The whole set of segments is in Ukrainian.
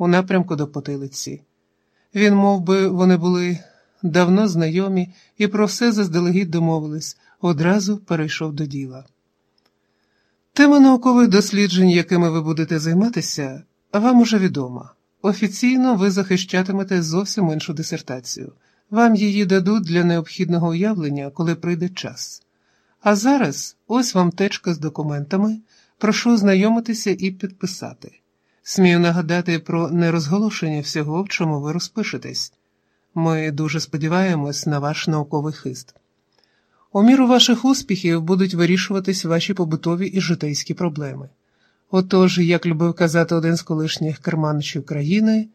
у напрямку до потилиці. Він, мов би, вони були давно знайомі і про все заздалегідь домовились, одразу перейшов до діла. Тема наукових досліджень, якими ви будете займатися, вам уже відома. Офіційно ви захищатимете зовсім іншу дисертацію. Вам її дадуть для необхідного уявлення, коли прийде час. А зараз ось вам течка з документами, прошу знайомитися і підписати. Смію нагадати про нерозголошення всього, в чому ви розпишетесь. Ми дуже сподіваємось на ваш науковий хист. У міру ваших успіхів будуть вирішуватись ваші побутові і житейські проблеми. Отож, як любив казати один з колишніх керманичів країни,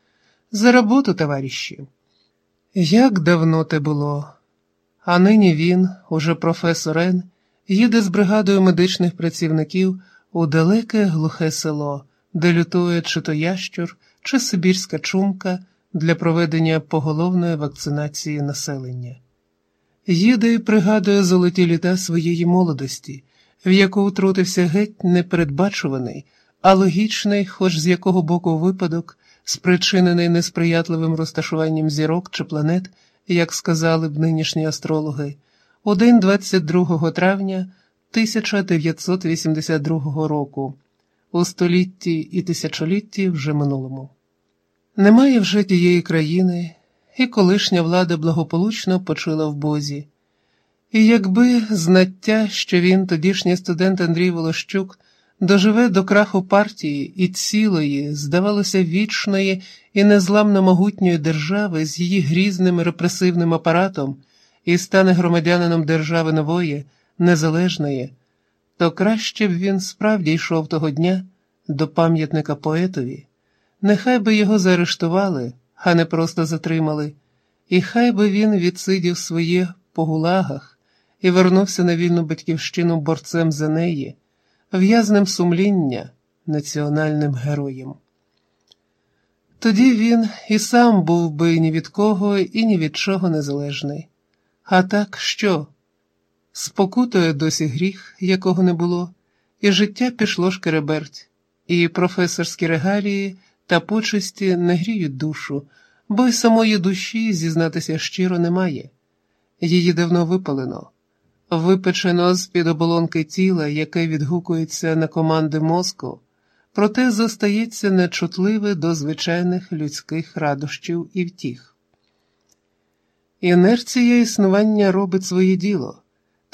за роботу, товариші. Як давно те було, а нині він, уже професор Н, їде з бригадою медичних працівників у далеке глухе село, де лютує чи то ящур, чи сибірська чумка для проведення поголовної вакцинації населення. Їде і пригадує золоті літа своєї молодості, в яку втрутився геть непередбачуваний, а логічний, хоч з якого боку випадок, спричинений несприятливим розташуванням зірок чи планет, як сказали б нинішні астрологи, день 22 травня 1982 року, у столітті і тисячолітті вже минулому. Немає вже тієї країни, і колишня влада благополучно почила в Бозі. І якби знаття, що він, тодішній студент Андрій Волощук, доживе до краху партії і цілої, здавалося, вічної і незламно могутньої держави з її грізним репресивним апаратом і стане громадянином держави нової, незалежної, то краще б він справді йшов того дня до пам'ятника поетові. Нехай би його заарештували, а не просто затримали, і хай би він відсидів своє по гулагах і вернувся на вільну батьківщину борцем за неї, в'язнем сумління, національним героєм. Тоді він і сам був би ні від кого і ні від чого незалежний. А так що? Спокутує досі гріх, якого не було, і життя пішло шкереберть, і професорські регалії та почесті не гріють душу, бо й самої душі, зізнатися щиро, немає. Її давно випалено, випечено з під оболонки тіла, яке відгукується на команди мозку, проте зостається нечутливе до звичайних людських радощів і втіх. Інерція існування робить своє діло.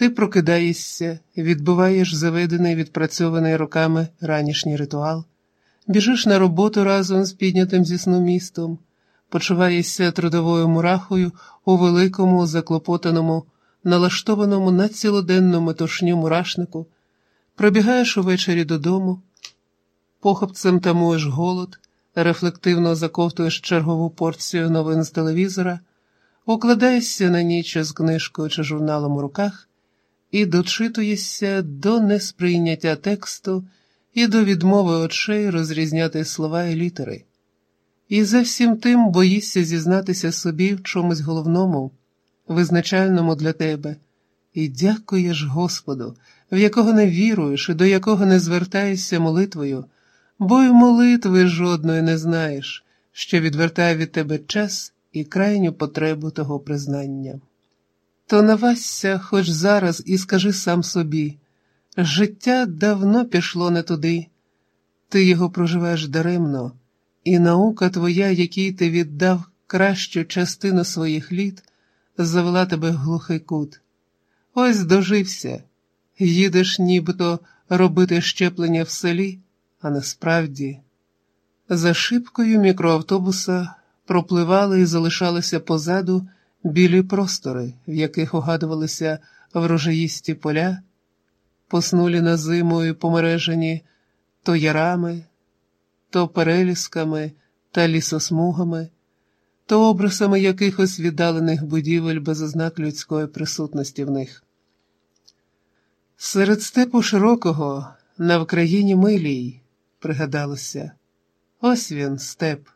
Ти прокидаєшся, відбуваєш заведений відпрацьований роками ранішній ритуал, біжиш на роботу разом з піднятим зі сну містом, почуваєшся трудовою мурахою у великому, заклопотаному, налаштованому на цілоденну метушню мурашнику, пробігаєш увечері додому, похопцем тамуєш голод, рефлективно заковтуєш чергову порцію новин з телевізора, укладаєшся на ніч з книжкою чи журналом у руках і дочитуєшся до несприйняття тексту і до відмови очей розрізняти слова і літери. І за всім тим боїшся зізнатися собі в чомусь головному, визначальному для тебе, і дякуєш Господу, в якого не віруєш і до якого не звертаєшся молитвою, бо й молитви жодної не знаєш, що відвертає від тебе час і крайню потребу того признання. То навасься хоч зараз і скажи сам собі життя давно пішло не туди, ти його проживаєш даремно, і наука твоя, якій ти віддав кращу частину своїх літ, завела тебе в глухий кут. Ось дожився, їдеш нібито робити щеплення в селі, а насправді. За шибкою мікроавтобуса пропливали і залишалися позаду білі простори, в яких угадувалися врожаїсті поля, поснулі на зиму і помережені то ярами, то перелісками та лісосмугами, то обрисами якихось віддалених будівель без ознак людської присутності в них. Серед степу широкого на Вкраїні милій, пригадалося, ось він, степ,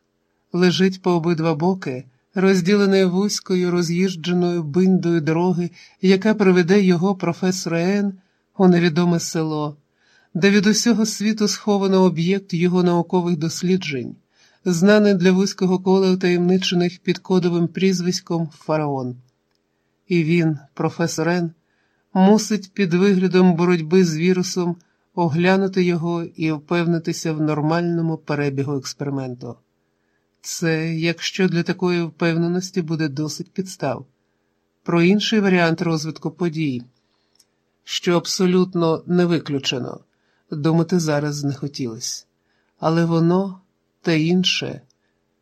лежить по обидва боки розділений вузькою роз'їждженою биндою дороги, яка приведе його професора Н у невідоме село, де від усього світу сховано об'єкт його наукових досліджень, знаний для вузького кола утаємничених під кодовим прізвиськом Фараон. І він, професор Н, мусить під виглядом боротьби з вірусом оглянути його і впевнитися в нормальному перебігу експерименту. Це якщо для такої впевненості буде досить підстав. Про інший варіант розвитку подій, що абсолютно не виключено, думати зараз не хотілося. Але воно та інше